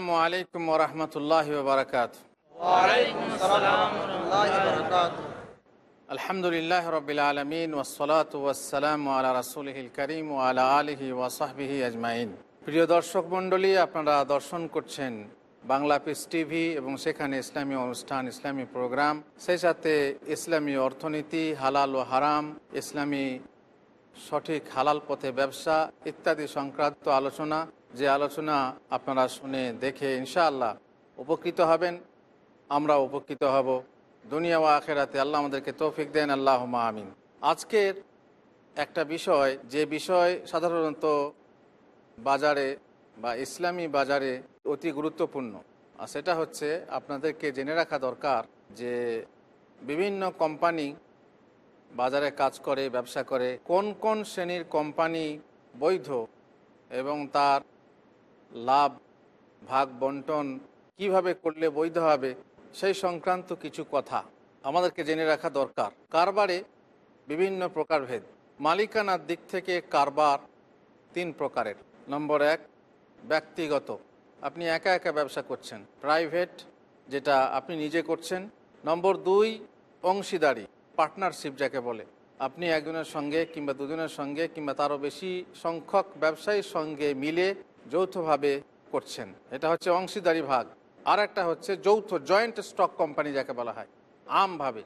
আসসালামু আলাইকুম ওরহমতুল্লাহ বারকাত আলহামদুলিল্লাহ রবিল আলমিন ওসলাত ওয়াসালাম আলা রাসুলহিল করিম ও আলা আলহি ওয়াসাহবিহি আজমাইন। প্রিয় দর্শক মণ্ডলী আপনারা দর্শন করছেন বাংলা পিস টিভি এবং সেখানে ইসলামী অনুষ্ঠান ইসলামী প্রোগ্রাম। সেই সাথে ইসলামী অর্থনীতি হালাল ও হারাম ইসলামী সঠিক হালাল পথে ব্যবসা ইত্যাদি সংক্রান্ত আলোচনা যে আলোচনা আপনারা শুনে দেখে ইনশাআল্লাহ উপকৃত হবেন, আমরা উপকৃত হব। দুনিয়া ও আখেরাতে আল্লাহ আমাদেরকে তৌফিক দেন আল্লাহ আমিন। আজকের একটা বিষয়, যে বিষয় সাধারণত বাজারে বা ইসলামী বাজারে অতি গুরুত্বপূর্ণ, আর সেটা হচ্ছে আপনাদেরকে জেনে রাখা দরকার যে বিভিন্ন কোম্পানি বাজারে কাজ করে, ব্যবসা করে, কোন কোন শ্রেণির কোম্পানি বৈধ এবং তার লাভ, ভাগ বন্টন কীভাবে করলে বৈধ হবে, সেই সংক্রান্ত কিছু কথা আমাদেরকে জেনে রাখা দরকার। কারবারে বিভিন্ন প্রকারভেদ। মালিকানার দিক থেকে কারবার তিন প্রকারের। নম্বর এক, ব্যক্তিগত। আপনি একা একা ব্যবসা করছেন। প্রাইভেট, যেটা আপনি নিজে করছেন। নম্বর দুই, অংশীদারি, পার্টনারশিপ যাকে বলে। আপনি একজনের সঙ্গে কিংবা দুজনের সঙ্গে কিংবা তারও বেশি সংখ্যক ব্যবসায়ীর সঙ্গে মিলে যৌথভাবে করছেন। এটা হচ্ছে অংশীদারি ভাগ। আর একটা হচ্ছে যৌথ জয়েন্ট স্টক কোম্পানি যাকে বলা হয়। আমভাবে,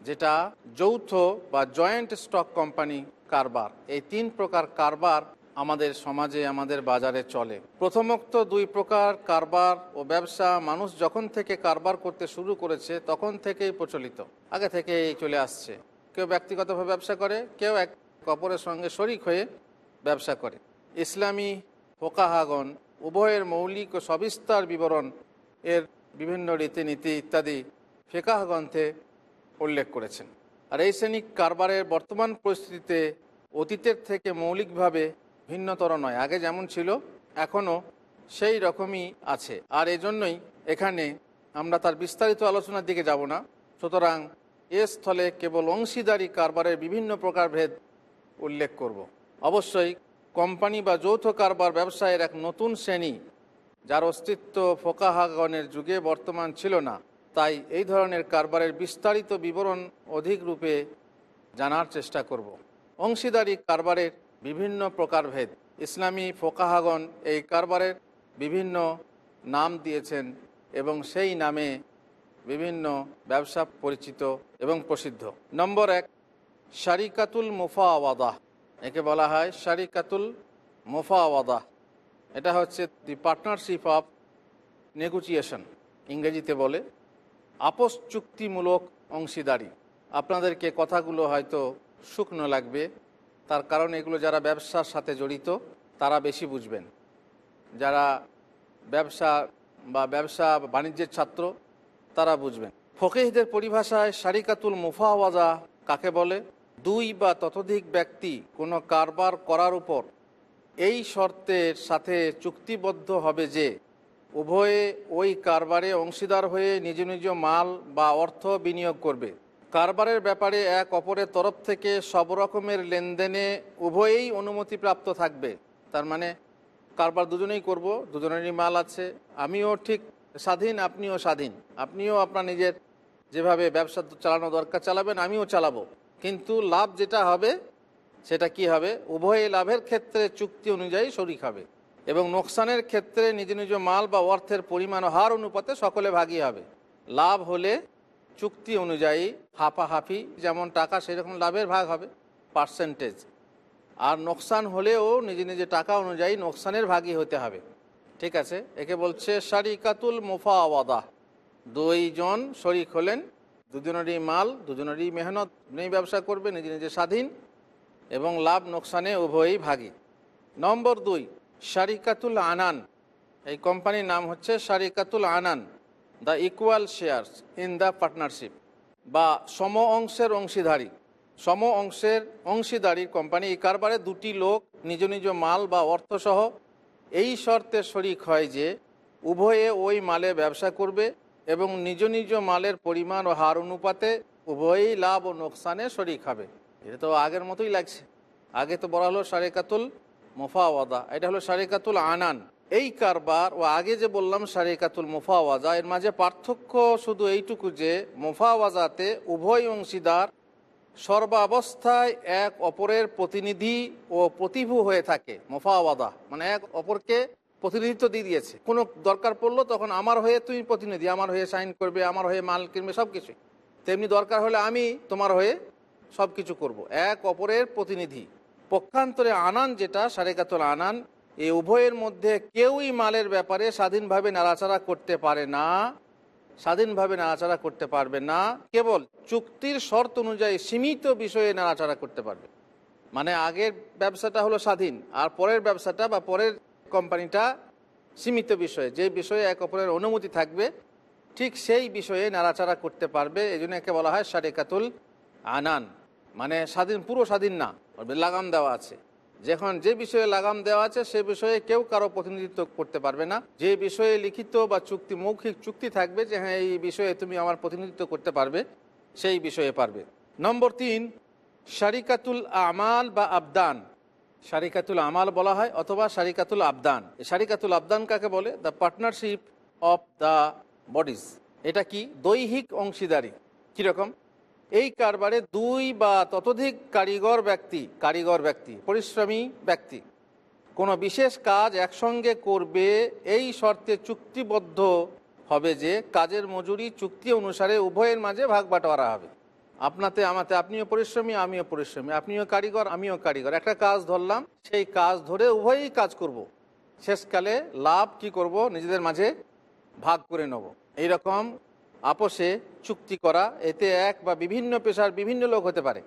যেটা যৌথ বা জয়েন্ট স্টক কোম্পানি কারবার। এই তিন প্রকার কারবার আমাদের সমাজে, আমাদের বাজারে চলে। প্রথমোক্ত দুই প্রকার কারবার ও ব্যবসা। মানুষ যখন থেকে কারবার করতে শুরু করেছে, তখন থেকেই প্রচলিত। আগে থেকেই চলে আসছে। কেউ ব্যক্তিগতভাবে ব্যবসা করে, কেউ এক অপরের সঙ্গে শরিক হয়ে ব্যবসা করে। ইসলামী ফোকাহাগন, উভয়ের মৌলিক ও সবিস্তার বিবরণ এর বিভিন্ন রীতিনীতি ইত্যাদি ফেকাহ গ্রন্থে উল্লেখ করেছেন। আর এই শ্রেণি কারবারের বর্তমান পরিস্থিতিতে অতীতের থেকে মৌলিকভাবে ভিন্নতর নয়, আগে যেমন ছিল, এখনও সেই রকমই আছে। আর এজন্যই এখানে আমরা তার বিস্তারিত আলোচনার দিকে যাব না। সুতরাং এ স্থলে কেবল অংশীদারি কারবারের বিভিন্ন প্রকারভেদ উল্লেখ করব। অবশ্যই কোম্পানি বা যৌথ কারবার ব্যবসায়ের এক নতুন শ্রেণি, যার অস্তিত্ব ফোকাহাগনের যুগে বর্তমান ছিল না। তাই এই ধরনের কারবারের বিস্তারিত বিবরণ অধিক রূপে জানার চেষ্টা করব। অংশীদারি কারবারের বিভিন্ন প্রকারভেদ। ইসলামী ফোকাহাগন এই কারবারের বিভিন্ন নাম দিয়েছেন এবং সেই নামে বিভিন্ন ব্যবসা পরিচিত এবং প্রসিদ্ধ। নম্বর এক, শারিকাতুল মুফাওয়াদাহ। একে বলা হয় শারিকাতুল মুফাওয়াদাহ এটা হচ্ছে দি পার্টনারশিপ অফ নেগোচিয়েশন ইংরেজিতে বলে আপোষ চুক্তিমূলক অংশীদারি। আপনাদেরকে কথাগুলো হয়তো শুকনো লাগবে, তার কারণ এগুলো যারা ব্যবসার সাথে জড়িত, তারা বেশি বুঝবেন। যারা ব্যবসা বা ব্যবসা বাণিজ্যের ছাত্র, তারা বুঝবেন। ফকিহদের পরিভাষায় শারিকাতুল মুফাওয়াজা কাকে বলে? দুই বা ততোধিক ব্যক্তি কোনো কারবার করার উপর এই শর্তের সাথে চুক্তিবদ্ধ হবে যে উভয়ে ওই কারবারে অংশীদার হয়ে নিজ নিজ মাল বা অর্থ বিনিয়োগ করবে। কারবারের ব্যাপারে এক অপরের তরফ থেকে সব রকমের লেনদেনে উভয়েই অনুমতিপ্রাপ্ত থাকবে। তার মানে কারবার দুজনেই করব, দুজনেরই মাল আছে, আমিও ঠিক স্বাধীন, আপনিও স্বাধীন। আপনিও আপনার নিজের যেভাবে ব্যবসা চালানো দরকার চালাবেন, আমিও চালাবো। কিন্তু লাভ যেটা হবে, সেটা কি হবে? উভয় লাভের ক্ষেত্রে চুক্তি অনুযায়ী শরিক হবে এবং নোকসানের ক্ষেত্রে নিজ নিজ মাল বা অর্থের পরিমাণ হার অনুপাতে সকলে ভাগী হবে। লাভ হলে চুক্তি অনুযায়ী হাফাহাফি, যেমন টাকা, সেরকম লাভের ভাগ হবে, পার্সেন্টেজ। আর নোকসান হলেও নিজে নিজে টাকা অনুযায়ী নোকসানের ভাগই হতে হবে। ঠিক আছে? একে বলছে শারিকাতুল মুফা আওয়াদা দুইজন শরিক হলেন দুজনেরই মাল, দুজনেরই মেহনত নেই ব্যবসা করবে, নিজে নিজে স্বাধীন এবং লাভ নোকসানে উভয়ই ভাগী। নম্বর দুই, শারিকাতুল আনান। এই কোম্পানির নাম হচ্ছে শারিকাতুল আনান, the equal shares in the partnership বা সম অংশের অংশীদারি। সম অংশের অংশীদারির কোম্পানি, এই কারবারে দুটি লোক নিজ নিজ মাল বা অর্থসহ এই শর্তে শরিক হয় যে উভয়ে ওই মালে ব্যবসা করবে এবং নিজ নিজ মালের পরিমাণ ও হার অনুপাতে উভয়ই লাভ ও নোকসানে শরিক হবে। এটা তো আগের মতোই লাগছে। আগে তো বলা হলো সারেকাতুল মোফাওয়াদা, এটা হলো সারেকাতুল আনান। এই কারবার ও আগে যে বললাম শারিকাতুল মুফাওয়াজা এর মাঝে পার্থক্য শুধু এইটুকু যে মুফাওয়াজাতে উভয় অংশীদার সর্বাবস্থায় এক অপরের প্রতিনিধি ও প্রতিভু হয়ে থাকে মোফাওয়াদা। মানে এক অপরকে প্রতিনিধিত্ব দিয়ে দিয়েছে। কোনো দরকার পড়ল তখন আমার হয়ে তুমি প্রতিনিধি, আমার হয়ে সাইন করবে, আমার হয়ে মাল কিনবে সব কিছু তেমনি দরকার হলে আমি তোমার হয়ে সব কিছু করব। এক অপরের প্রতিনিধি। পক্ষান্তরে আনান যেটা, সারেকাতুল আনান এই উভয়ের মধ্যে কেউই মালের ব্যাপারে স্বাধীনভাবে নাড়াচাড়া করতে পারে না, স্বাধীনভাবে নাড়াচাড়া করতে পারবে না, কেবল চুক্তির শর্ত অনুযায়ী সীমিত বিষয়ে নাড়াচাড়া করতে পারবে। মানে আগের ব্যবসাটা হলো স্বাধীন, আর পরের ব্যবসাটা বা পরের কোম্পানিটা সীমিত বিষয়ে, যে বিষয়ে এক অপরের অনুমতি থাকবে, ঠিক সেই বিষয়ে নাড়াচাড়া করতে পারবে এই জন্য একে বলা হয় শারিকাতুল আনান মানে স্বাধীন, পুরো স্বাধীন না লাগাম দেওয়া আছে। যখন যে বিষয়ে লাগাম দেওয়া আছে, সে বিষয়ে কেউ কারও প্রতিনিধিত্ব করতে পারবে না। যে বিষয়ে লিখিত বা চুক্তি, মৌখিক চুক্তি থাকবে যে হ্যাঁ এই বিষয়ে তুমি আমার প্রতিনিধিত্ব করতে পারবে, সেই বিষয়ে পারবে। নম্বর তিন শারিকাতুল আমাল বা আবদান শারিকাতুল আমাল বলা হয় অথবা শারিকাতুল আবদান। শারিকাতুল আবদান কাকে বলে? The partnership of the bodies এটা কি? দৈহিক অংশীদারি। কীরকম এই কারবারে দুই বা ততোধিক কারিগর ব্যক্তি কারিগর ব্যক্তি, পরিশ্রমী ব্যক্তি, কোনো বিশেষ কাজ একসঙ্গে করবে, এই শর্তে চুক্তিবদ্ধ হবে যে কাজের মজুরি চুক্তি অনুসারে উভয়ের মাঝে ভাগ বাটোয়ারা হবে। আপনাতে, আমাতে, আপনিও পরিশ্রমী, আমিও পরিশ্রমী। আপনিও কারিগর, আমিও কারিগর। একটা কাজ ধরলাম, সেই কাজ ধরে উভয়ই কাজ করব। শেষকালে লাভ কি করব? নিজেদের মাঝে ভাগ করে নেব। এইরকম আপোষে চুক্তি করা, এতে এক বা বিভিন্ন পেশার বিভিন্ন লোক হতে পারে।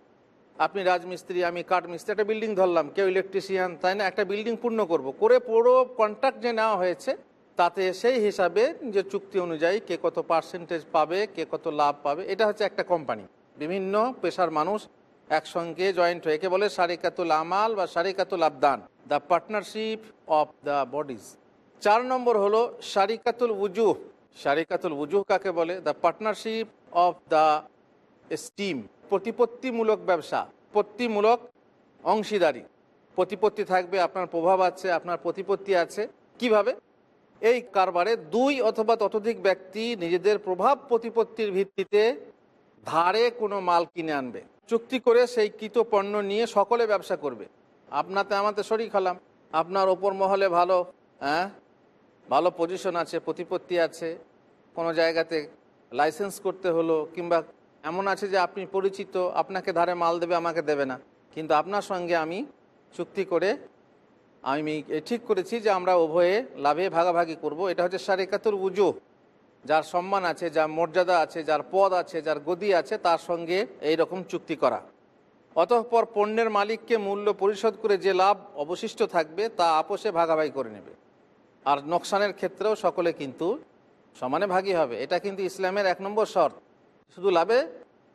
আপনি রাজমিস্ত্রি, আমি কাঠ মিস্ত্রি একটা বিল্ডিং ধরলাম, কেউ ইলেকট্রিশিয়ান, তাই না? একটা বিল্ডিং পূর্ণ করব। করে পুরো কন্ট্রাক্ট যে নেওয়া হয়েছে, তাতে সেই হিসাবে যে চুক্তি অনুযায়ী কে কত পার্সেন্টেজ পাবে, কে কত লাভ পাবে, এটা হচ্ছে একটা কোম্পানি বিভিন্ন পেশার মানুষ একসঙ্গে জয়েন্ট হয়ে, একে বলে সারিকাতুল আমাল বা সারিকাতুল আবদান the partnership of the bodies চার নম্বর হলো সারিকাতুল উজুহ। সারিকাতুল উজুহ কাকে বলে? The partnership of the esteem প্রতিপত্তিমূলক ব্যবসা প্রতিমূলক অংশীদারি। প্রতিপত্তি থাকবে, আপনার প্রভাব আছে, আপনার প্রতিপত্তি আছে। কীভাবে? এই কারবারে দুই অথবা ততোধিক ব্যক্তি নিজেদের প্রভাব প্রতিপত্তির ভিত্তিতে ধারে কোনো মাল কিনে আনবে। চুক্তি করে সেই কৃত পণ্য নিয়ে সকলে ব্যবসা করবে। আপনাতে আমাতে শরিক হলাম। আপনার ওপর মহলে ভালো হ্যাঁ ভালো পজিশন আছে, প্রতিপত্তি আছে। কোনো জায়গাতে লাইসেন্স করতে হলো কিংবা এমন আছে যে আপনি পরিচিত, আপনাকে ধারে মাল দেবে, আমাকে দেবে না। কিন্তু আপনার সঙ্গে আমি চুক্তি করে আমি ঠিক করেছি যে আমরা উভয়ে লাভে ভাগাভাগি করব। এটা হচ্ছে সারিকাতুর উজু যার সম্মান আছে, যার মর্যাদা আছে, যার পদ আছে, যার গদি আছে, তার সঙ্গে এই রকম চুক্তি করা। অতঃপর পণ্যের মালিককে মূল্য পরিশোধ করে যে লাভ অবশিষ্ট থাকবে, তা আপোষে ভাগাভাগি করে নেবে। আর নোকসানের ক্ষেত্রেও সকলে কিন্তু সমানে ভাগী হবে। এটা কিন্তু ইসলামের এক নম্বর শর্ত। শুধু লাভে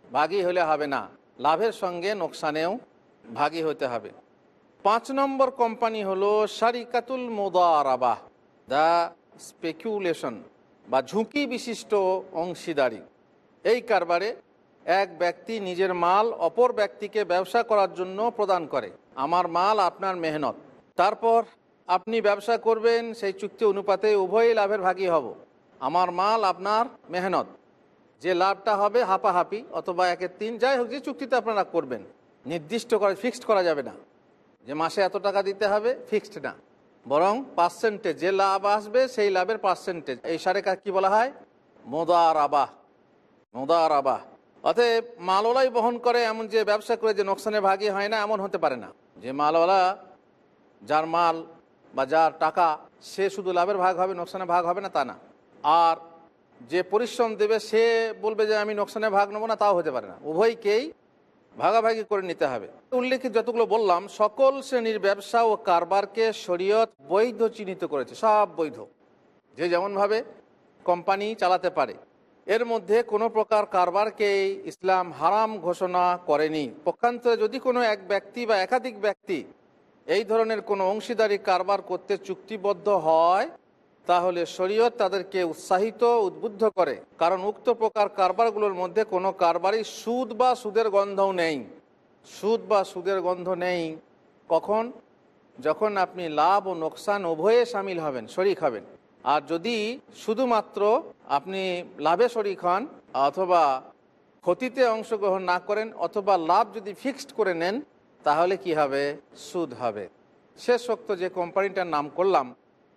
ভাগী হলে হবে না, লাভের সঙ্গে নোকসানেও ভাগী হতে হবে। পাঁচ নম্বর কোম্পানি হলো শারিকাতুল মোদারাবাহ, দ্য স্পেকুলেশন। বা ঝুঁকি বিশিষ্ট অংশীদারি। এই কারবারে এক ব্যক্তি নিজের মাল অপর ব্যক্তিকে ব্যবসা করার জন্য প্রদান করে। আমার মাল আপনার মেহনত। তারপর আপনি ব্যবসা করবেন, সেই চুক্তি অনুপাতে উভয়ই লাভের ভাগী হব। আমার মাল আপনার মেহনত। যে লাভটা হবে হাপাহাপি অথবা একের তিন, যাই হোক, যে চুক্তিতে আপনারা করবেন। নির্দিষ্ট করে, ফিক্সড করা যাবে না। যে মাসে এত টাকা দিতে হবে, ফিক্সড না। বরং পার্সেন্টেজ যে লাভ আসবে, সেই লাভের পার্সেন্টেজ এই সারেকা কি বলা হয়? মোদার আবাহ মোদার আবাহ অতএব মালওয়ালাই বহন করে, এমন যে ব্যবসা করে যে নোকসানে ভাগী হয় না, এমন হতে পারে না। যে মালওয়ালা, যার মাল বা যার টাকা, সে শুধু লাভের ভাগ হবে নোকসানে ভাগ হবে না, তা না। আর যে পরিশ্রম দেবে, সে বলবে যে আমি নোকসানে ভাগ নেব না, তাও হতে পারে না। উভয়কেই ভাগাভাগি করে নিতে হবে। উল্লেখিত যতগুলো বললাম, সকল শ্রেণির ব্যবসা ও কারবারকে শরীয়ত বৈধ চিহ্নিত করেছে, সব বৈধ। যে যেমনভাবে কোম্পানি চালাতে পারে। এর মধ্যে কোনো প্রকার কারবারকে ইসলাম হারাম ঘোষণা করেনি। পক্ষান্তরে যদি কোনো এক ব্যক্তি বা একাধিক ব্যক্তি এই ধরনের কোনো অংশীদারি কারবার করতে চুক্তিবদ্ধ হয় তাহলে শরীয়ত তাদেরকে উৎসাহিত, উদ্বুদ্ধ করে। কারণ উক্ত প্রকার কারবারগুলোর মধ্যে কোনো কারবারই সুদ বা সুদের গন্ধও নেই। সুদ বা সুদের গন্ধ নেই কখন? যখন আপনি লাভ ও নোকসান উভয়ে সামিল হবেন, শরিক হবেন। আর যদি শুধুমাত্র আপনি লাভে শরিক হন অথবা ক্ষতিতে অংশগ্রহণ না করেন অথবা লাভ যদি ফিক্সড করে নেন, তাহলে কি হবে? সুদ হবে। শেষ শক্ত যে কোম্পানিটার নাম করলাম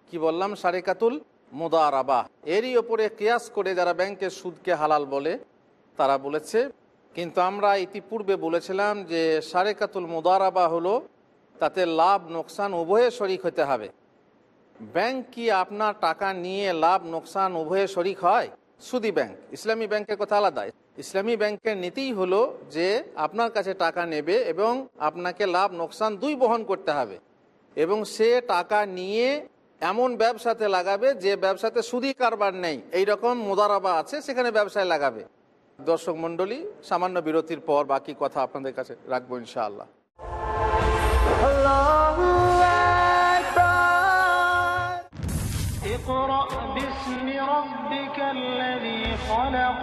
কি বললাম? সারিকাতুল মুদারাবা। এরই ওপরে কেয়াস করে যারা ব্যাংকের সুদকে হালাল বলে, তারা বলেছে, কিন্তু আমরা ইতিপূর্বে বলেছিলাম যে সারেকাতুল মুদারাবা হলো, তাতে লাভ, নোকসান উভয়ে শরিক হতে হবে। ব্যাংক কি আপনার টাকা নিয়ে লাভ, নোকসান উভয়ে শরিক হয়? সুদি ব্যাংক, ইসলামী ব্যাংকের কথা আলাদা। ইসলামী ব্যাংকের নীতিই হলো যে আপনার কাছে টাকা নেবে এবং আপনাকে লাভ, নোকসান দুই বহন করতে হবে। এবং সে টাকা নিয়ে এমন ব্যবসাতে লাগাবে যে ব্যবসাতে সুদি কারবার নেই এই রকম মোদারাবা আছে সেখানে ব্যবসায় লাগাবে দর্শক মণ্ডলী সামান্য বিরতির পর বাকি কথা আপনাদের কাছে রাখবো ইনশাআল্লাহ اقرأ باسم ربك الذي خلق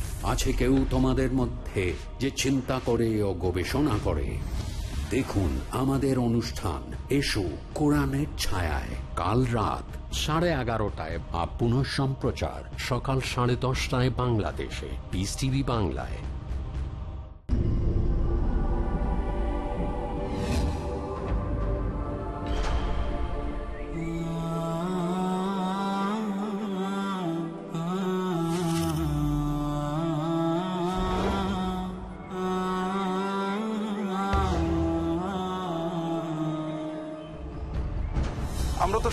আছে কেউ তোমাদের মধ্যে যে চিন্তা করে ও গবেষণা করে। দেখুন আমাদের অনুষ্ঠান। এসো কোরআনের ছায়ায়। কাল রাত সাড়ে এগারোটায় বা পুনঃ সম্প্রচার সকাল সাড়ে দশটায় বাংলাদেশে। বিস টিভি বাংলায়।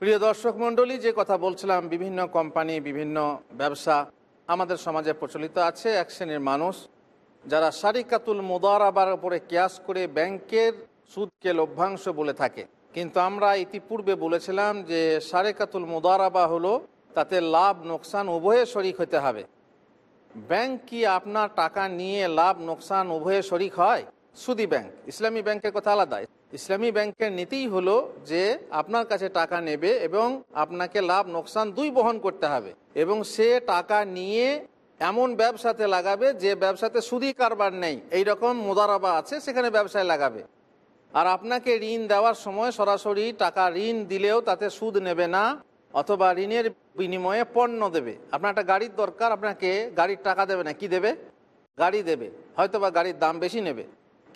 প্রিয় দর্শক মণ্ডলী, যে কথা বলছিলাম, বিভিন্ন কোম্পানি, বিভিন্ন ব্যবসা আমাদের সমাজে প্রচলিত আছে। এক শ্রেণির মানুষ যারা সারিকাতুল মুদারাবার উপরে কেয়াস করে ব্যাংকের সুদকে লভ্যাংশ বলে থাকে। কিন্তু আমরা ইতিপূর্বে বলেছিলাম যে সারেকাতুল মুদারাবা হলো, তাতে লাভ, নোকসান উভয়ে শরিক হতে হবে। ব্যাংক কি আপনার টাকা নিয়ে লাভ, নোকসান উভয়ে শরিক হয়? সুদি ব্যাংক, ইসলামী ব্যাংকের কথা আলাদা। ইসলামী ব্যাংকের নীতিই হলো যে আপনার কাছে টাকা নেবে এবং আপনাকে লাভ, নোকসান দুই বহন করতে হবে এবং সে টাকা নিয়ে এমন ব্যবসাতে লাগাবে যে ব্যবসাতে সুদি কারবার নেই। এই রকম মোদারাবা আছে, সেখানে ব্যবসায় লাগাবে। আর আপনাকে ঋণ দেওয়ার সময় সরাসরি টাকা ঋণ দিলেও তাতে সুদ নেবে না অথবা ঋণের বিনিময়ে পণ্য দেবে। আপনার একটা গাড়ির দরকার, আপনাকে গাড়ির টাকা দেবে না, কি দেবে? গাড়ি দেবে। হয়তো বা গাড়ির দাম বেশি নেবে।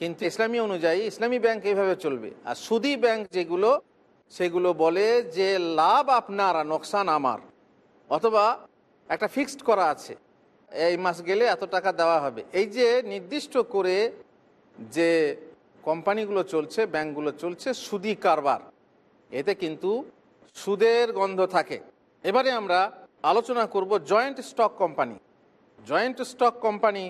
কিন্তু ইসলামী অনুযায়ী ইসলামী ব্যাংক এইভাবে চলবে। আর সুদি ব্যাংক যেগুলো, সেগুলো বলে যে লাভ আপনার আর নোকসান আমার। অথবা একটা ফিক্সড করা আছে, এই মাস গেলে এত টাকা দেওয়া হবে। এই যে নির্দিষ্ট করে যে কোম্পানিগুলো চলছে, ব্যাংকগুলো চলছে, সুদি কারবার, এতে কিন্তু সুদের গন্ধ থাকে। এবারে আমরা আলোচনা করব joint stock company. Joint stock company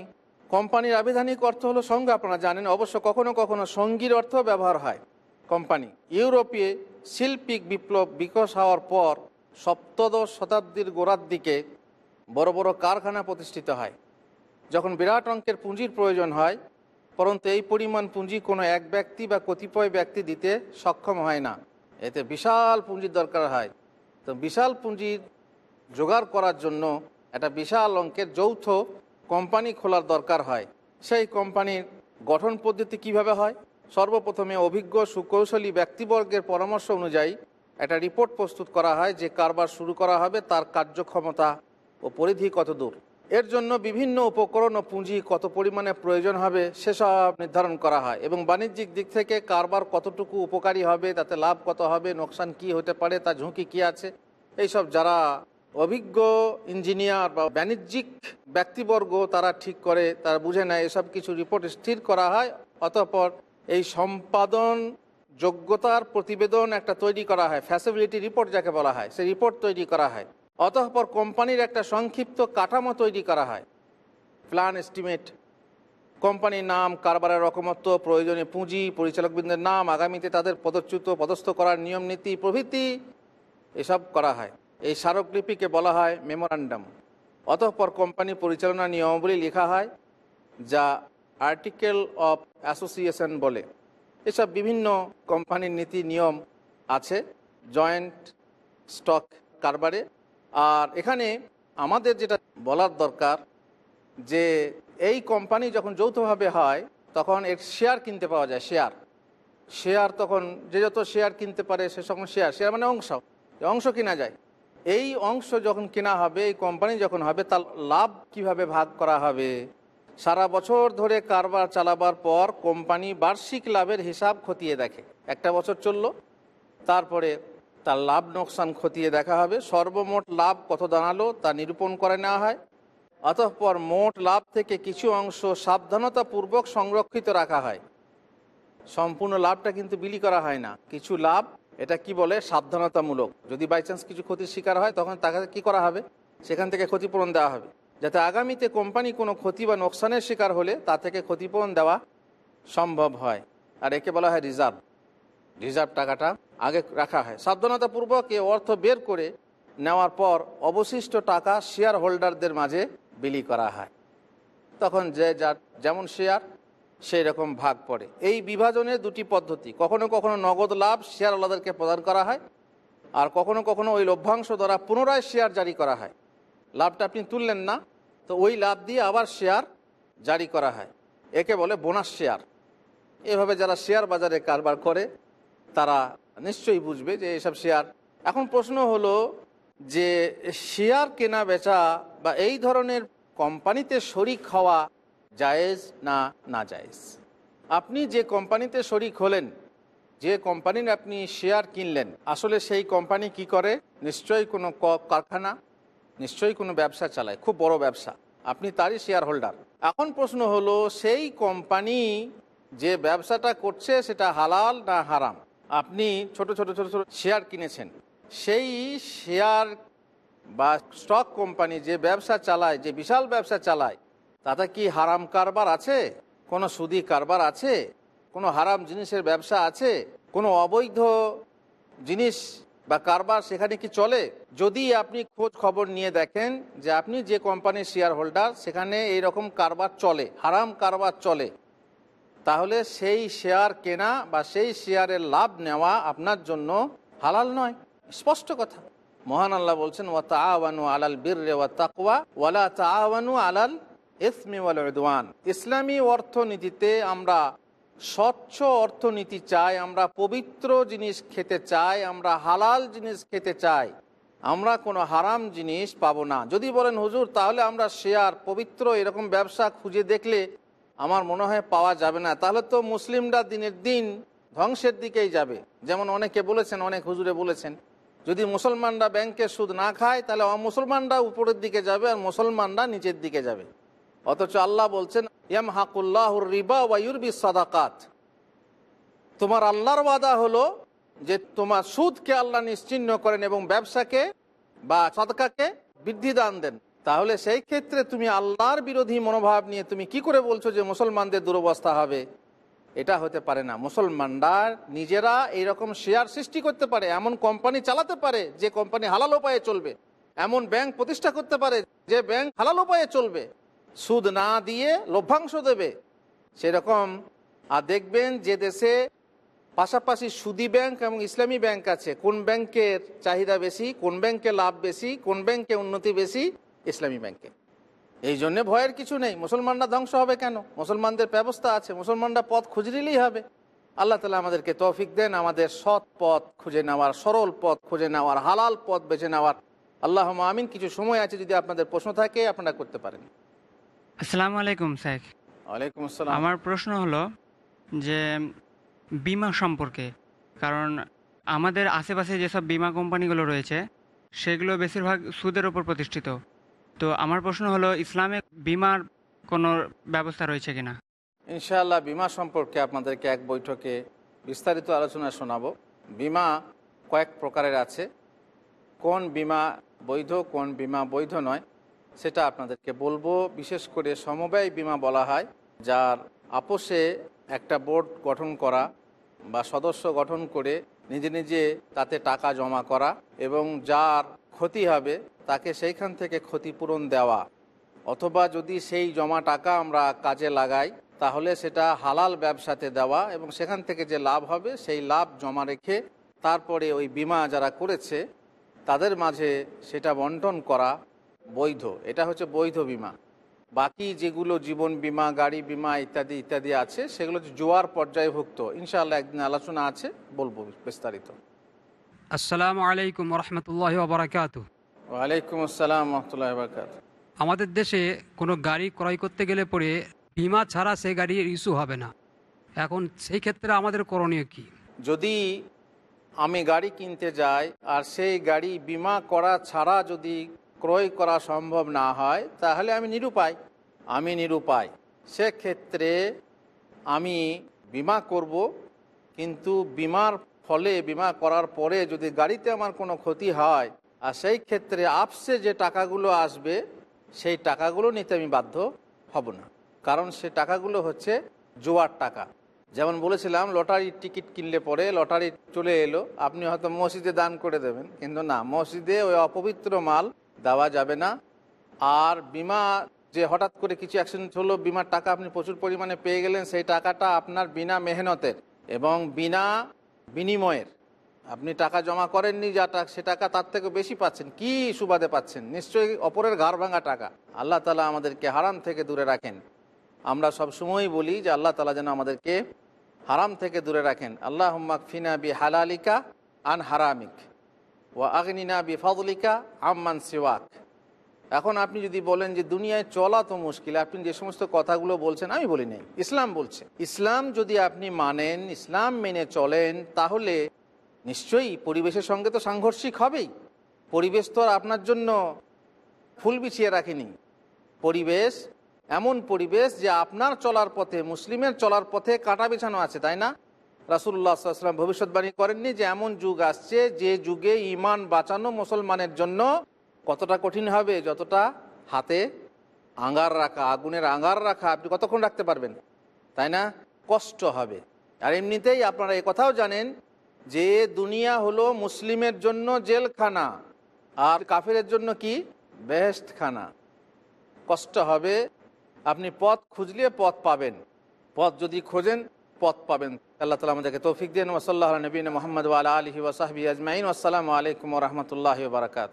কোম্পানির আবিধানিক অর্থ হলো সঙ্গে আপনারা জানেন। অবশ্য কখনো কখনো সঙ্গীর অর্থ ব্যবহার হয়। কোম্পানি ইউরোপে শিল্পিক বিপ্লব বিকশ হওয়ার পর সপ্তদশ শতাব্দীর গোড়ার দিকে বড় বড় কারখানা প্রতিষ্ঠিত হয়। যখন বিরাট অঙ্কের পুঁজির প্রয়োজন হয়, পরন্তু এই পরিমাণ পুঁজি কোনো এক ব্যক্তি বা কতিপয় ব্যক্তি দিতে সক্ষম হয় না। এতে বিশাল পুঁজির দরকার হয়। তো বিশাল পুঁজির জোগাড় করার জন্য একটা বিশাল অঙ্কের যৌথ কোম্পানি খোলার দরকার হয়। সেই কোম্পানির গঠন পদ্ধতি কীভাবে হয়? সর্বপ্রথমে অভিজ্ঞ সুকৌশলী ব্যক্তিবর্গের পরামর্শ অনুযায়ী একটা রিপোর্ট প্রস্তুত করা হয় যে কারবার শুরু করা হবে, তার কার্যক্ষমতা ও পরিধি কত দূর। এর জন্য বিভিন্ন উপকরণ ও পুঁজি কত পরিমাণে প্রয়োজন হবে সেসব নির্ধারণ করা হয় এবং বাণিজ্যিক দিক থেকে কারবার কতটুকু উপকারী হবে, তাতে লাভ কত হবে, নোকসান কি হতে পারে তার ঝুঁকি কি আছে, এইসব যারা অভিজ্ঞ ইঞ্জিনিয়ার বা বাণিজ্যিক ব্যক্তিবর্গ তারা ঠিক করে, তারা বুঝে নেয়, এসব কিছু রিপোর্ট স্থির করা হয়। অতঃপর এই সম্পাদন যোগ্যতার প্রতিবেদন একটা তৈরি করা হয় ফ্যাসিবিলিটি রিপোর্ট যাকে বলা হয়, সেই রিপোর্ট তৈরি করা হয়। অতঃপর কোম্পানির একটা সংক্ষিপ্ত কাঠামো তৈরি করা হয়। প্ল্যান এস্টিমেট কোম্পানির নাম, কারবারের রকমত্ব, প্রয়োজনীয় পুঁজি, পরিচালকবৃন্দের নাম, আগামীতে তাদের পদচ্যুত, পদস্থ করার নিয়ম নীতি, প্রভৃতি, এসব করা হয়। এই স্মারকলিপিকে বলা হয় মেমোরান্ডাম। অতঃপর কোম্পানি পরিচালনা নিয়মাবলী লেখা হয়, যা আর্টিকেল অফ অ্যাসোসিয়েশন বলে। এসব বিভিন্ন কোম্পানির নীতি, নিয়ম আছে, জয়েন্ট স্টক কারবারে। আর এখানে আমাদের যেটা বলার দরকার, যে এই কোম্পানি যখন যৌথভাবে হয়, তখন এর শেয়ার কিনতে পাওয়া যায়, শেয়ার। শেয়ার তখন যে যত শেয়ার কিনতে পারে, সে সকল শেয়ার। শেয়ার মানে অংশ। অংশ কিনা যায়। এই অংশ যখন কেনা হবে, এই কোম্পানি যখন হবে, তার লাভ কীভাবে ভাগ করা হবে? সারা বছর ধরে কারবার চালাবার পর কোম্পানি বার্ষিক লাভের হিসাব খতিয়ে দেখে। একটা বছর চলল, তারপরে তার লাভ নোকসান খতিয়ে দেখা হবে। সর্বমোট লাভ কত দাঁড়াল তা নিরূপণ করে নেওয়া হয়। অতঃপর মোট লাভ থেকে কিছু অংশ সাবধানতাপূর্বক সংরক্ষিত রাখা হয়। সম্পূর্ণ লাভটা কিন্তু বিলি করা হয় না। কিছু লাভ এটা কি বলে? সাবধানতামূলক। যদি বাই চান্স কিছু ক্ষতির শিকার হয়, তখন তাকে কি করা হবে? সেখান থেকে ক্ষতিপূরণ দেওয়া হবে। যাতে আগামীতে কোম্পানি কোনো ক্ষতি বা নোকসানের শিকার হলে তা থেকে ক্ষতিপূরণ দেওয়া সম্ভব হয়। আর একে বলা হয় রিজার্ভ রিজার্ভ টাকাটা আগে রাখা হয়। সাবধানতাপূর্বক এ অর্থ বের করে নেওয়ার পর অবশিষ্ট টাকা শেয়ার হোল্ডারদের মাঝে বিলি করা হয়। তখন যে যার যেমন শেয়ার সেই রকম ভাগ পড়ে। এই বিভাজনের দুটি পদ্ধতি, কখনো কখনো নগদ লাভ শেয়ার আলাদাকে প্রদান করা হয়, আর কখনো কখনো ওই লভ্যাংশ দ্বারা পুনরায় শেয়ার জারি করা হয়। লাভটা আপনি তুললেন না, তো ওই লাভ দিয়ে আবার শেয়ার জারি করা হয়। একে বলে বোনাস শেয়ার এভাবে যারা শেয়ার বাজারে কারবার করে, তারা নিশ্চয়ই বুঝবে যে এসব শেয়ার এখন প্রশ্ন হলো যে শেয়ার কেনা বেচা বা এই ধরনের কোম্পানিতে শরিক হওয়া জায়েজ না না জায়েজ? আপনি যে কোম্পানিতে শরিক হলেন, যে কোম্পানির আপনি শেয়ার কিনলেন, আসলে সেই কোম্পানি কি করে? নিশ্চয়ই কোনো কারখানা, নিশ্চয়ই কোনো ব্যবসা চালায়, খুব বড় ব্যবসা। আপনি তারই শেয়ার হোল্ডার। এখন প্রশ্ন হলো, সেই কোম্পানি যে ব্যবসাটা করছে সেটা হালাল না হারাম? আপনি ছোট ছোট ছোট ছোট শেয়ার কিনেছেন। সেই শেয়ার বা স্টক কোম্পানি যে ব্যবসা চালায়, যে বিশাল ব্যবসা চালায় তাতে কি হারাম কারবার আছে? কোনো সুদি কারবার আছে? কোনো হারাম জিনিসের ব্যবসা আছে? কোনো অবৈধ জিনিস বা কারবার সেখানে কি চলে? যদি আপনি খোঁজ খবর নিয়ে দেখেন যে আপনি যে কোম্পানির শেয়ার হোল্ডার সেখানে এই রকম কারবার চলে, হারাম কারবার চলে, তাহলে সেই শেয়ার কেনা বা সেই শেয়ারের লাভ নেওয়া আপনার জন্য হালাল নয়। স্পষ্ট কথা। মহান আল্লাহ বলছেন, ওয়া তাআওয়ানু আলাল বিররি ওয়া তাকওয়া ওয়ালা তাআওয়ানু আলাল ইসমি ওয়াল উদওয়ান। ইসলামী অর্থনীতিতে আমরা স্বচ্ছ অর্থনীতি চাই, আমরা পবিত্র জিনিস খেতে চাই, আমরা হালাল জিনিস খেতে চাই, আমরা কোনো হারাম জিনিস পাবো না। যদি বলেন, হুজুর, তাহলে আমরা শেয়ার পবিত্র এরকম ব্যবসা খুঁজে দেখলে আমার মনে হয় পাওয়া যাবে না। তাহলে তো মুসলিমরা দিনের দিন ধ্বংসের দিকেই যাবে। যেমন অনেকে বলেছেন, অনেক হুজুরে বলেছেন, যদি মুসলমানরা ব্যাংকে সুদ না খায়, তাহলে অমুসলমানরা উপরের দিকে যাবে আর মুসলমানরা নিচের দিকে যাবে। অথচ আল্লাহ বলছেন ইয়াম হাকুল্লাহুর রিবা ওয়াইউরবি সাদাকাত। তোমার আল্লাহর ওয়াদা হলো যে তোমার সুদকে আল্লাহ নিশ্চিহ্ন করেন এবং ব্যবসাকে বা সদকাকে বৃদ্ধি দান দেন। তাহলে সেই ক্ষেত্রে তুমি আল্লাহর বিরোধী মনোভাব নিয়ে তুমি কি করে বলছো যে মুসলমানদের দুরবস্থা হবে? এটা হতে পারে না। মুসলমানরা নিজেরা এইরকম শেয়ার সৃষ্টি করতে পারে, এমন কোম্পানি চালাতে পারে যে কোম্পানি হালাল উপায়ে চলবে। এমন ব্যাংক প্রতিষ্ঠা করতে পারে যে ব্যাংক হালাল উপায়ে চলবে। সুদ না দিয়ে লভ্যাংশ দেবে। সেরকম। আর দেখবেন যে দেশে পাশাপাশি সুদি ব্যাংক এবং ইসলামী ব্যাংক আছে। কোন ব্যাংকের চাহিদা বেশি, কোন ব্যাংকে লাভ বেশি, কোন ব্যাংকে উন্নতি বেশি, ইসলামী ব্যাংকে। এই জন্যে ভয়ের কিছু নেই। মুসলমানরা ধ্বংস হবে কেন? মুসলমানদের ব্যবস্থা আছে। মুসলমানরা পথ খুঁজে নিলেই হবে। আল্লাহ তালা আমাদেরকে তৌফিক দেন। আমাদের সৎ পথ খুঁজে নেওয়ার, সরল পথ খুঁজে নেওয়ার, হালাল পথ বেছে নেওয়ার। আল্লাহ আমিন। কিছু সময় আছে যদি আপনাদের প্রশ্ন থাকে, আপনারা করতে পারেন। আসসালামু আলাইকুম শেখ ওয়ালাইকুম আসসালাম। আমার প্রশ্ন হলো যে বিমা সম্পর্কে কারণ আমাদের আশেপাশে যেসব বিমা কোম্পানিগুলো রয়েছে সেগুলো বেশিরভাগ সুদের ওপর প্রতিষ্ঠিত। তো আমার প্রশ্ন হলো ইসলামে বিমার কোনো ব্যবস্থা রয়েছে কিনা? ইনশাআল্লাহ বিমা সম্পর্কে আপনাদেরকে এক বৈঠকে বিস্তারিত আলোচনা শোনাবো। বিমা কয়েক প্রকারের আছে। কোন বিমা বৈধ কোন বিমা বৈধ নয় সেটা আপনাদেরকে বলব। বিশেষ করে সমবায় বিমা বলা হয়, যার আপোষে একটা বোর্ড গঠন করা বা সদস্য গঠন করে নিজে নিজে তাতে টাকা জমা করা এবং যার ক্ষতি হবে তাকে সেইখান থেকে ক্ষতিপূরণ দেওয়া। অথবা যদি সেই জমা টাকা আমরা কাজে লাগাই, তাহলে সেটা হালাল ব্যবসাতে দেওয়া এবং সেখান থেকে যে লাভ হবে সেই লাভ জমা রেখে তারপরে ওই বিমা যারা করেছে, তাদের মাঝে সেটা বন্টন করা বৈধ এটা হচ্ছে বৈধ বিমা। বাকি যেগুলো জীবন বিমা গাড়ি বিমা ইত্যাদি ইত্যাদি আছে সেগুলো হচ্ছে জোয়ার পর্যায়ভুক্ত। ইনশাআল্লাহ একদিন আলোচনা আছে বলব বিস্তারিত। আসসালামু আলাইকুম রহমতুল্লাহ বারাকাত ওয়ালাইকুম আসসালাম রহমতুল্লাহ বরকাত আমাদের দেশে কোনো গাড়ি ক্রয় করতে গেলে পরে বিমা ছাড়া সেই গাড়ির ইস্যু হবে না। এখন সেই ক্ষেত্রে আমাদের করণীয় কি? যদি আমি গাড়ি কিনতে যাই আর সেই গাড়ি বিমা করা ছাড়া যদি ক্রয় করা সম্ভব না হয়, তাহলে আমি নিরুপায়। আমি নিরুপায়। সেক্ষেত্রে আমি বিমা করব, কিন্তু বিমার ফলে, বিমা করার পরে যদি গাড়িতে আমার কোনো ক্ষতি হয়, আর সেই ক্ষেত্রে আপসে যে টাকাগুলো আসবে, সেই টাকাগুলো নিতে আমি বাধ্য হব না। কারণ সে টাকাগুলো হচ্ছে জোয়ার টাকা। যেমন বলেছিলাম, লটারির টিকিট কিনলে পরে লটারি চলে এলো, আপনি হয়তো মসজিদে দান করে দেবেন, কিন্তু না, মসজিদে ওই অপবিত্র মাল দেওয়া যাবে না। আর বিমা যে হঠাৎ করে কিছু অ্যাক্সিডেন্ট হলো, বিমার টাকা আপনি প্রচুর পরিমাণে পেয়ে গেলেন, সেই টাকাটা আপনার বিনা মেহনতের এবং বিনা বিনিময়ের। আপনি টাকা জমা করেননি যা সে টাকা তার থেকে বেশি পাচ্ছেন, কি সুবাদে পাচ্ছেন? নিশ্চয়ই অপরের ঘাড় ভাঙা টাকা। আল্লাহ তালা আমাদেরকে হারাম থেকে দূরে রাখেন। আমরা সব সময়ই বলি যে আল্লাহ তালা যেন আমাদেরকে হারাম থেকে দূরে রাখেন। আল্লাহ ফিনা বি হালালিকা আন হারামিক। আম্মান সিওয়াক। এখন আপনি যদি বলেন যে দুনিয়ায় চলা তো মুশকিল, আপনি যে সমস্ত কথাগুলো বলছেন আমি বলি নাই, ইসলাম বলছে। ইসলাম যদি আপনি মানেন, ইসলাম মেনে চলেন, তাহলে নিশ্চয়ই পরিবেশের সঙ্গে তো সাংঘর্ষিক হবেই। পরিবেশ তো আর আপনার জন্য ফুল বিছিয়ে রাখেনি। পরিবেশ এমন পরিবেশ যে আপনার চলার পথে, মুসলিমের চলার পথে কাটা বিছানো আছে, তাই না? রাসুল্লাহ সাল্লাম ভবিষ্যৎবাণী করেননি যে এমন যুগ আসছে যে যুগে ইমান বাঁচানো মুসলমানের জন্য কতটা কঠিন হবে, যতটা হাতে আঙ্গার রাখা, আগুনের আঙ্গার রাখা আপনি কতক্ষণ রাখতে পারবেন? তাই না? কষ্ট হবে। আর এমনিতেই আপনারা এই কথাও জানেন যে দুনিয়া হলো মুসলিমের জন্য জেলখানা আর কাফেরের জন্য কি? বেহেস্ট খানা কষ্ট হবে। আপনি পথ খুঁজলে পথ পাবেন। পথ যদি খোঁজেন, পথ পাবেন। আল্লাহ তালা আমাদেরকে তৌফিক দিন ওসল্লাহ নবীন মোহাম্মদ ওয়ালা আলহি ওসাহবি আজমাইন আসসালামু আলাইকুম রহমতুল্লাহ বারকাত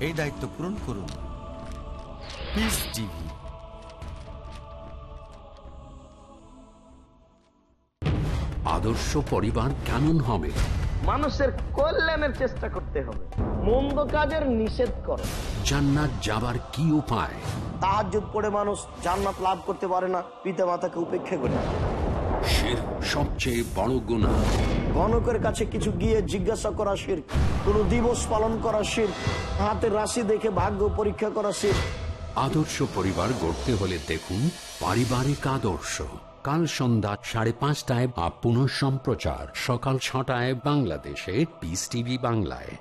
এই দায়িত্ব পূরণ করুন। পিস টিভি আদর্শ পরিবার কেমন হবে? মানুষের কল্যাণের চেষ্টা করতে হবে। মন্দ কাজের নিষেধ করে। জান্নাত যাবার কি উপায়? তাহাজ্জুদ পড়ে মানুষ জান্নাত লাভ করতে পারে না পিতা মাতাকে উপেক্ষা করে। শির সবচেয়ে বড় গুণা গণকের কাছে কিছু গিয়ে জিজ্ঞাসা করা শির। কোন দিবস পালন করা শির। হাতের রাশি দেখে ভাগ্য পরীক্ষা করা শির। আদর্শ পরিবার গড়তে হলে দেখুন পারিবারিক আদর্শ। কাল সন্ধ্যা সাড়ে পাঁচটায় বা পুনঃ সম্প্রচার সকাল ছটায় বাংলাদেশে পিস টিভি বাংলায়।